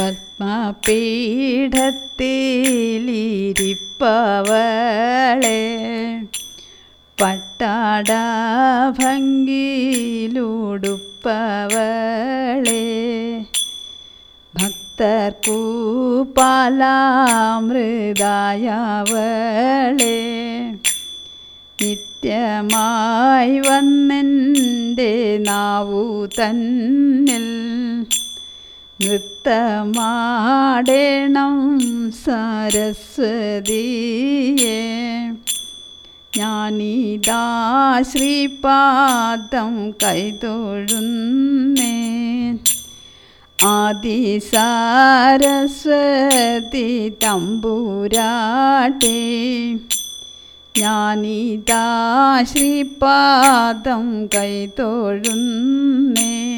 പത്മപീഠത്തിലിരിപ്പവളെ പട്ടാട ഭക്തർക്കൂപാലാമൃതായവളെ ഭക്തർക്കു പാലാമൃതായവളെ നിത്യമായി വന്നെന്റെ നാവു തന്നിൽ നൃത്തമാടണം സരസ്വതിയേ. ഞാനിതാ ശ്രീപാദം കൈതൊഴുന്നേ. ആദിസാരസ്വതി തമ്പുരാട്ടെ. ഞാനിതാ ശ്രീപാദം കൈതൊഴുന്നേ.